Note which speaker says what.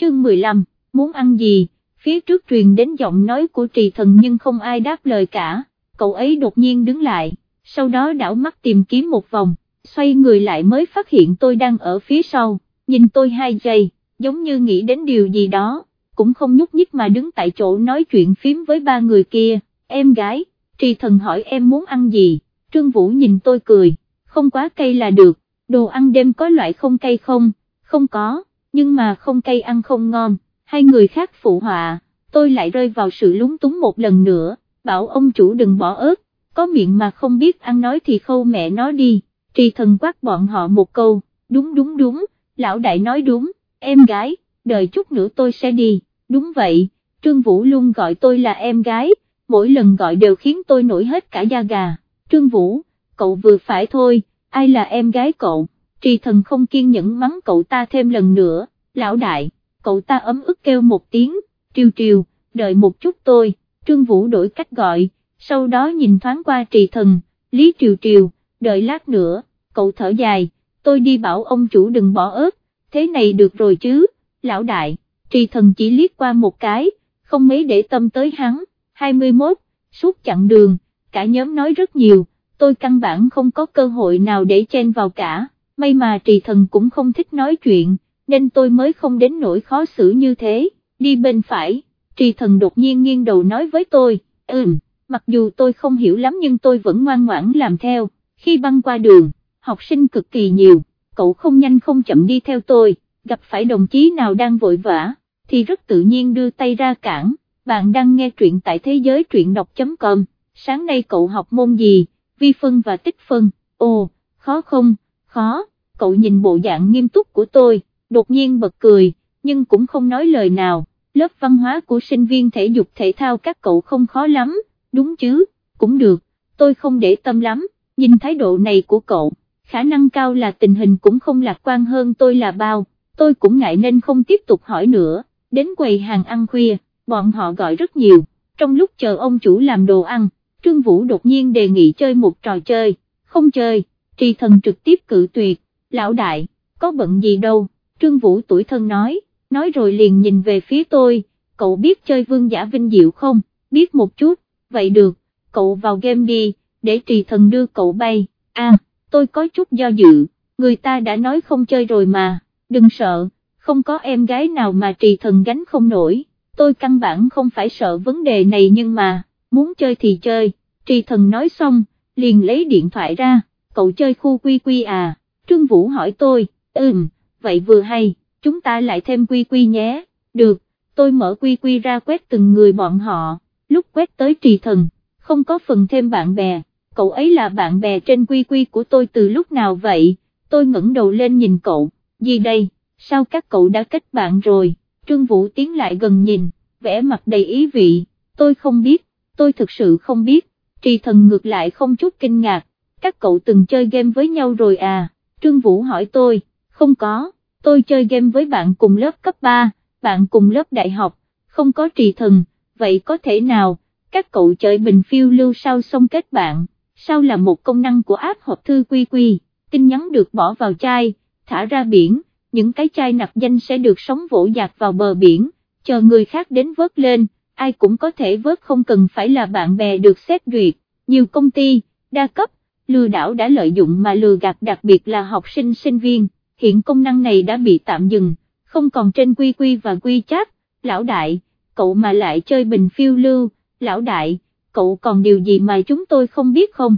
Speaker 1: chương 15, muốn ăn gì, phía trước truyền đến giọng nói của trì thần nhưng không ai đáp lời cả, cậu ấy đột nhiên đứng lại, sau đó đảo mắt tìm kiếm một vòng, xoay người lại mới phát hiện tôi đang ở phía sau, nhìn tôi hai giây, giống như nghĩ đến điều gì đó, cũng không nhúc nhích mà đứng tại chỗ nói chuyện phím với ba người kia, em gái, trì thần hỏi em muốn ăn gì, Trương Vũ nhìn tôi cười, không quá cay là được, đồ ăn đêm có loại không cay không, không có, nhưng mà không cay ăn không ngon, hai người khác phụ họa, tôi lại rơi vào sự lúng túng một lần nữa, bảo ông chủ đừng bỏ ớt, có miệng mà không biết ăn nói thì khâu mẹ nó đi, trì thần quát bọn họ một câu, đúng đúng đúng, lão đại nói đúng, em gái, đợi chút nữa tôi sẽ đi, đúng vậy, Trương Vũ luôn gọi tôi là em gái, mỗi lần gọi đều khiến tôi nổi hết cả da gà, Trương Vũ, cậu vừa phải thôi, ai là em gái cậu, trì thần không kiên nhẫn mắng cậu ta thêm lần nữa, lão đại, cậu ta ấm ức kêu một tiếng, triều triều, đợi một chút tôi, Trương Vũ đổi cách gọi, sau đó nhìn thoáng qua trì thần, Lý Triều Triều, đợi lát nữa, cậu thở dài, tôi đi bảo ông chủ đừng bỏ ớt, thế này được rồi chứ, lão đại, trì thần chỉ liếc qua một cái, không mấy để tâm tới hắn, 21, suốt chặng đường, cả nhóm nói rất nhiều, tôi căn bản không có cơ hội nào để chen vào cả, may mà trì thần cũng không thích nói chuyện, nên tôi mới không đến nỗi khó xử như thế, đi bên phải, trì thần đột nhiên nghiêng đầu nói với tôi, ừm, mặc dù tôi không hiểu lắm nhưng tôi vẫn ngoan ngoãn làm theo, khi băng qua đường, học sinh cực kỳ nhiều, cậu không nhanh không chậm đi theo tôi, gặp phải đồng chí nào đang vội vã, thì rất tự nhiên đưa tay ra cản, bạn đang nghe truyện tại thế giới truyện đọc.com, sáng nay cậu học môn gì, vi phân và tích phân, ồ, khó không, khó, cậu nhìn bộ dạng nghiêm túc của tôi, đột nhiên bật cười, nhưng cũng không nói lời nào, lớp văn hóa của sinh viên thể dục thể thao các cậu không khó lắm, đúng chứ, cũng được, tôi không để tâm lắm, nhìn thái độ này của cậu, khả năng cao là tình hình cũng không lạc quan hơn tôi là bao, tôi cũng ngại nên không tiếp tục hỏi nữa, đến quầy hàng ăn khuya, bọn họ gọi rất nhiều, trong lúc chờ ông chủ làm đồ ăn, Trương Vũ đột nhiên đề nghị chơi một trò chơi, không chơi, trì thần trực tiếp cự tuyệt, lão đại, có bận gì đâu, Trương Vũ tuổi thân nói, nói rồi liền nhìn về phía tôi, cậu biết chơi vương giả vinh diệu không, biết một chút, vậy được, cậu vào game đi, để trì thần đưa cậu bay, à, tôi có chút do dự, người ta đã nói không chơi rồi mà, đừng sợ, không có em gái nào mà trì thần gánh không nổi, tôi căn bản không phải sợ vấn đề này nhưng mà, muốn chơi thì chơi, trì thần nói xong, liền lấy điện thoại ra, cậu chơi khu quy quy à, Trương Vũ hỏi tôi, ừm, vậy vừa hay, chúng ta lại thêm quy quy nhé, được, tôi mở quy quy ra quét từng người bọn họ, lúc quét tới trì thần, không có phần thêm bạn bè, cậu ấy là bạn bè trên quy quy của tôi từ lúc nào vậy, tôi ngẩng đầu lên nhìn cậu, gì đây, sao các cậu đã kết bạn rồi, Trương Vũ tiến lại gần nhìn, vẽ mặt đầy ý vị, tôi không biết, tôi thực sự không biết, trì thần ngược lại không chút kinh ngạc, các cậu từng chơi game với nhau rồi à, Trương Vũ hỏi tôi, không có, tôi chơi game với bạn cùng lớp cấp 3, bạn cùng lớp đại học, không có trì thần, vậy có thể nào, các cậu chơi bình phiêu lưu sao xong kết bạn, sao là một công năng của app hộp thư quy quy, tin nhắn được bỏ vào chai, thả ra biển, những cái chai nặc danh sẽ được sóng vỗ dạt vào bờ biển, chờ người khác đến vớt lên, ai cũng có thể vớt không cần phải là bạn bè được xét duyệt, nhiều công ty, đa cấp, lừa đảo đã lợi dụng mà lừa gạt đặc biệt là học sinh sinh viên, hiện công năng này đã bị tạm dừng, không còn trên quy quy và quy chat, lão đại, cậu mà lại chơi bình phiêu lưu, lão đại, cậu còn điều gì mà chúng tôi không biết không?